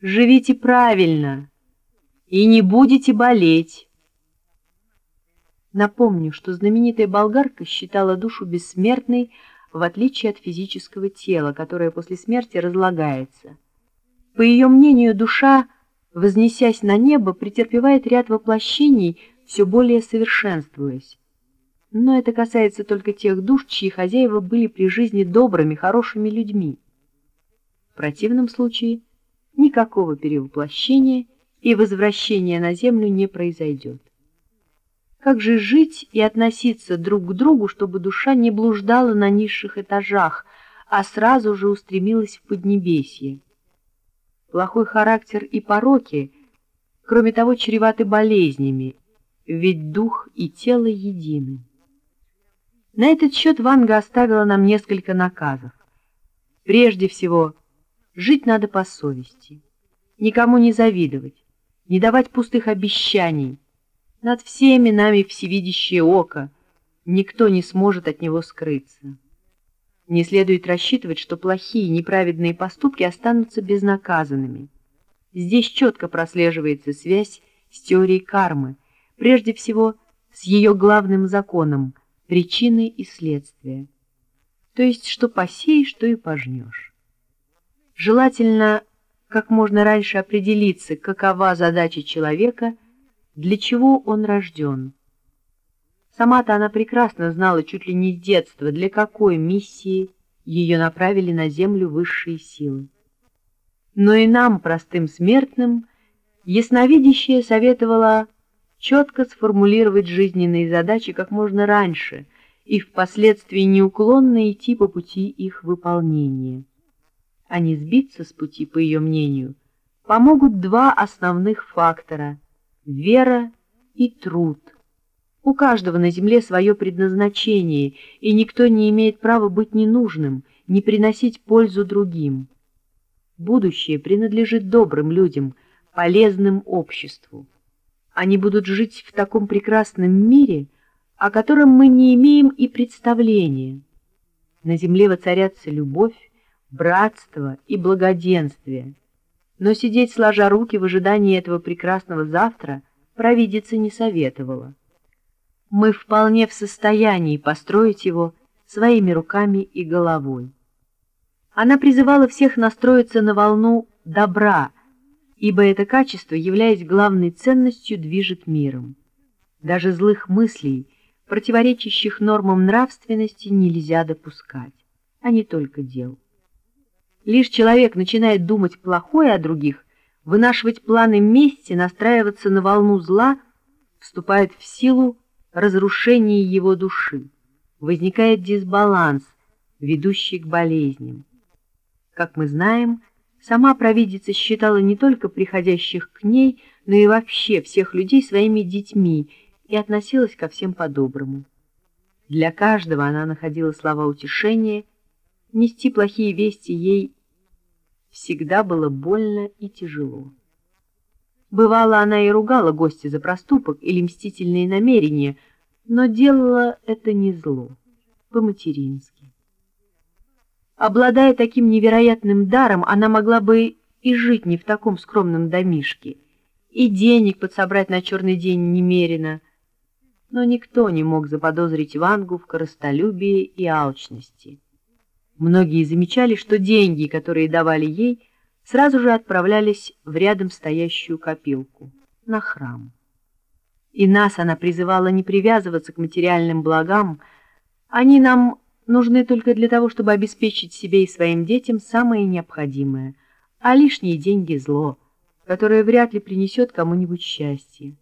живите правильно и не будете болеть. Напомню, что знаменитая болгарка считала душу бессмертной, в отличие от физического тела, которое после смерти разлагается. По ее мнению, душа, вознесясь на небо, претерпевает ряд воплощений, все более совершенствуясь. Но это касается только тех душ, чьи хозяева были при жизни добрыми, хорошими людьми. В противном случае никакого перевоплощения и возвращения на землю не произойдет. Как же жить и относиться друг к другу, чтобы душа не блуждала на низших этажах, а сразу же устремилась в Поднебесье? Плохой характер и пороки, кроме того, чреваты болезнями, ведь дух и тело едины. На этот счет Ванга оставила нам несколько наказов. Прежде всего, жить надо по совести, никому не завидовать, не давать пустых обещаний, над всеми нами всевидящее око, никто не сможет от него скрыться. Не следует рассчитывать, что плохие, неправедные поступки останутся безнаказанными. Здесь четко прослеживается связь с теорией кармы, прежде всего с ее главным законом – причины и следствия. То есть, что посеешь, что и пожнешь. Желательно как можно раньше определиться, какова задача человека – для чего он рожден. Сама-то она прекрасно знала чуть ли не с детства, для какой миссии ее направили на землю высшие силы. Но и нам, простым смертным, ясновидящая советовала четко сформулировать жизненные задачи как можно раньше и впоследствии неуклонно идти по пути их выполнения. А не сбиться с пути, по ее мнению, помогут два основных фактора — вера и труд. У каждого на земле свое предназначение, и никто не имеет права быть ненужным, не приносить пользу другим. Будущее принадлежит добрым людям, полезным обществу. Они будут жить в таком прекрасном мире, о котором мы не имеем и представления. На земле воцарятся любовь, братство и благоденствие — но сидеть сложа руки в ожидании этого прекрасного завтра провидица не советовала. Мы вполне в состоянии построить его своими руками и головой. Она призывала всех настроиться на волну добра, ибо это качество, являясь главной ценностью, движет миром. Даже злых мыслей, противоречащих нормам нравственности, нельзя допускать, а не только дел. Лишь человек начинает думать плохое о других, вынашивать планы мести, настраиваться на волну зла, вступает в силу разрушение его души. Возникает дисбаланс, ведущий к болезням. Как мы знаем, сама провидица считала не только приходящих к ней, но и вообще всех людей своими детьми и относилась ко всем по-доброму. Для каждого она находила слова утешения, нести плохие вести ей всегда было больно и тяжело. Бывало, она и ругала гостя за проступок или мстительные намерения, но делала это не зло, по-матерински. Обладая таким невероятным даром, она могла бы и жить не в таком скромном домишке, и денег подсобрать на черный день немерено, но никто не мог заподозрить Вангу в коростолюбии и алчности. Многие замечали, что деньги, которые давали ей, сразу же отправлялись в рядом стоящую копилку, на храм. И нас она призывала не привязываться к материальным благам, они нам нужны только для того, чтобы обеспечить себе и своим детям самое необходимое, а лишние деньги — зло, которое вряд ли принесет кому-нибудь счастье.